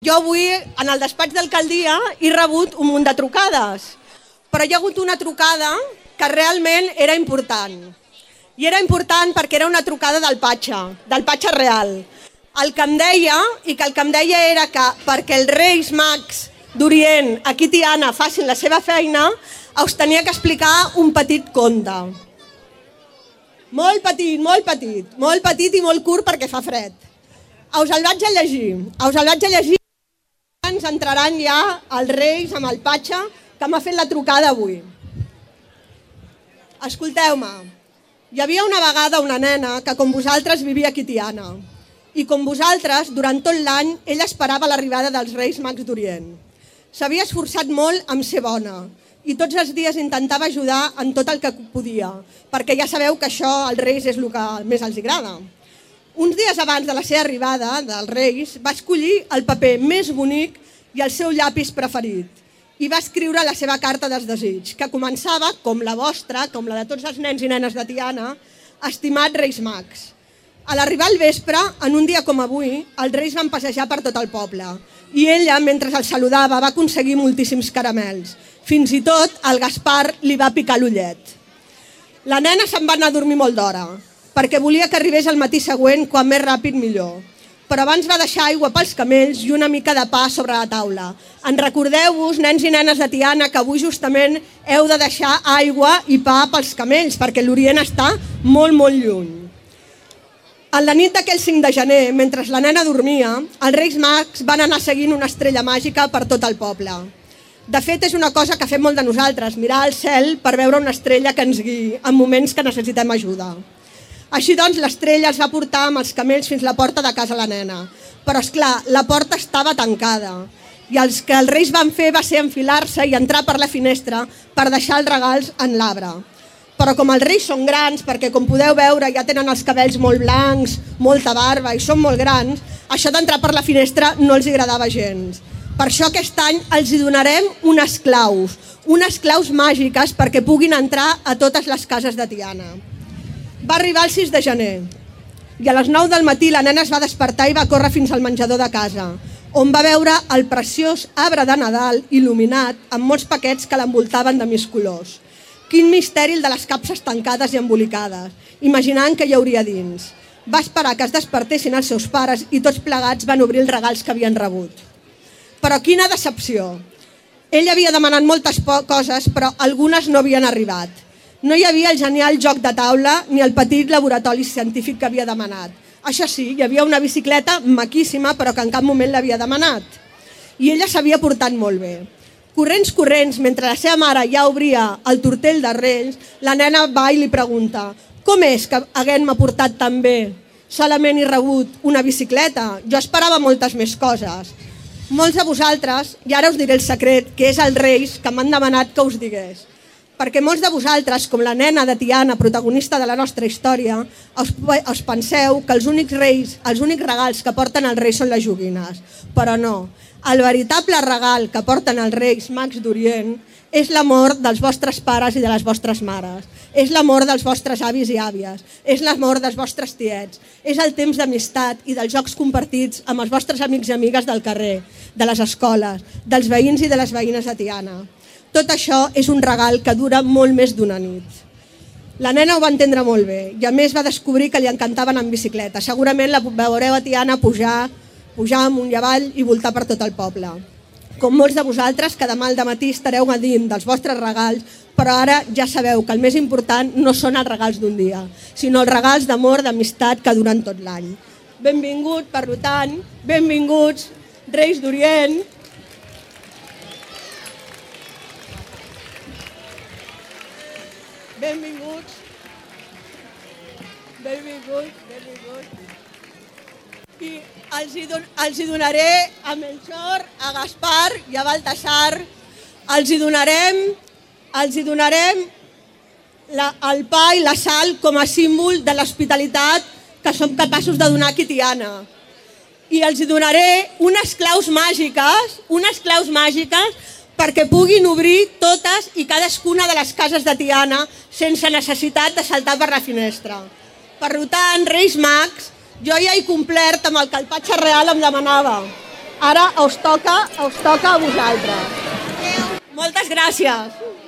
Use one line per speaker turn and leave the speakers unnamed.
Jo avui, en el despatx d'alcaldia, he rebut un munt de trucades, però hi ha hagut una trucada que realment era important. I era important perquè era una trucada del Patxa, del Patxa real. El que em deia, i que el que em deia era que perquè els Reis Mags d'Orient, aquí Tiana, facin la seva feina, us tenia que explicar un petit conte. Molt petit, molt petit, molt petit i molt curt perquè fa fred. Us el vaig a llegir, us el vaig a llegir entraran ja els Reis amb el Patxa que m'ha fet la trucada avui. Escolteu-me, hi havia una vegada una nena que com vosaltres vivia aquí Tiana i com vosaltres, durant tot l'any, ella esperava l'arribada dels Reis Mags d'Orient. S'havia esforçat molt amb ser bona i tots els dies intentava ajudar en tot el que podia, perquè ja sabeu que això als Reis és el que més els agrada. Uns dies abans de la seva arribada, dels Reis, va escollir el paper més bonic i el seu llapis preferit i va escriure la seva carta dels desig, que començava, com la vostra, com la de tots els nens i nenes de Tiana, estimat Reis Mags. A l'arribar al vespre, en un dia com avui, els Reis van passejar per tot el poble i ella, mentre el saludava, va aconseguir moltíssims caramels. Fins i tot el Gaspar li va picar l'ullet. La nena se'n va anar a dormir molt d'hora, perquè volia que arribés el matí següent quan més ràpid millor. Però abans va deixar aigua pels camells i una mica de pa sobre la taula. En recordeu-vos, nens i nenes de Tiana, que avui justament heu de deixar aigua i pa pels camells, perquè l'Orient està molt, molt lluny. En la nit d'aquell 5 de gener, mentre la nena dormia, els Reis Mags van anar seguint una estrella màgica per tot el poble. De fet, és una cosa que fem molt de nosaltres, mirar al cel per veure una estrella que ens guiï en moments que necessitem ajuda. Així doncs, l'estrella els va portar amb els camells fins la porta de casa la nena. Però, és clar, la porta estava tancada i els que els reis van fer va ser enfilar-se i entrar per la finestra per deixar els regals en l'arbre. Però com els reis són grans, perquè com podeu veure ja tenen els cabells molt blancs, molta barba i són molt grans, això d'entrar per la finestra no els agradava gens. Per això aquest any els hi donarem unes claus, unes claus màgiques perquè puguin entrar a totes les cases de Tiana. Va arribar el 6 de gener i a les 9 del matí la nena es va despertar i va córrer fins al menjador de casa, on va veure el preciós arbre de Nadal il·luminat amb molts paquets que l'envoltaven de més colors. Quin misteri el de les capses tancades i embolicades, imaginant que hi hauria dins. Va esperar que es despertessin els seus pares i tots plegats van obrir els regals que havien rebut. Però quina decepció! Ell havia demanat moltes coses, però algunes no havien arribat. No hi havia el genial joc de taula ni el petit laboratori científic que havia demanat. Això sí, hi havia una bicicleta maquíssima, però que en cap moment l'havia demanat. I ella s'havia portat molt bé. Corrents, corrents, mentre la seva mare ja obria el tortell de Reis, la nena va i li pregunta com és que haguent-me portat tan bé? Solament he rebut una bicicleta. Jo esperava moltes més coses. Molts de vosaltres, i ara us diré el secret, que és el Reis que m'han demanat que us digués perquè molts de vosaltres, com la nena de Tiana, protagonista de la nostra història, us, us penseu que els únics reis, els únics regals que porten els reis són les joguines. Però no. El veritable regal que porten els reis mags d'Orient és l'amor dels vostres pares i de les vostres mares. És l'amor dels vostres avis i àvies. És l'amor dels vostres tiets. És el temps d'amistat i dels jocs compartits amb els vostres amics i amigues del carrer, de les escoles, dels veïns i de les veïnes de Tiana. Tot això és un regal que dura molt més d'una nit. La nena ho va entendre molt bé i a més va descobrir que li encantaven en bicicleta. Segurament la veureu a Tiana pujar, pujar amunt i avall i voltar per tot el poble. Com molts de vosaltres, que demà al matí estareu dins dels vostres regals, però ara ja sabeu que el més important no són els regals d'un dia, sinó els regals d'amor, d'amistat que duren tot l'any. Benvingut, per tant, benvinguts, Reis d'Orient, Benvinguts. Benvinguts, benvinguts. I els hi, don, els hi donaré a Melchor, a Gaspar i a Baltasar, els hi donarem, els hi donarem la, el pa i la sal com a símbol de l'hospitalitat que som capaços de donar a Tiana. I els donaré unes claus màgiques, unes claus màgiques perquè puguin obrir totes i cadascuna de les cases de Tiana sense necessitat de saltar per la finestra. Per tant, Reis Mags, jo ja he complert amb el que el Patxa Real em demanava. Ara us toca, us toca a vosaltres. Moltes gràcies.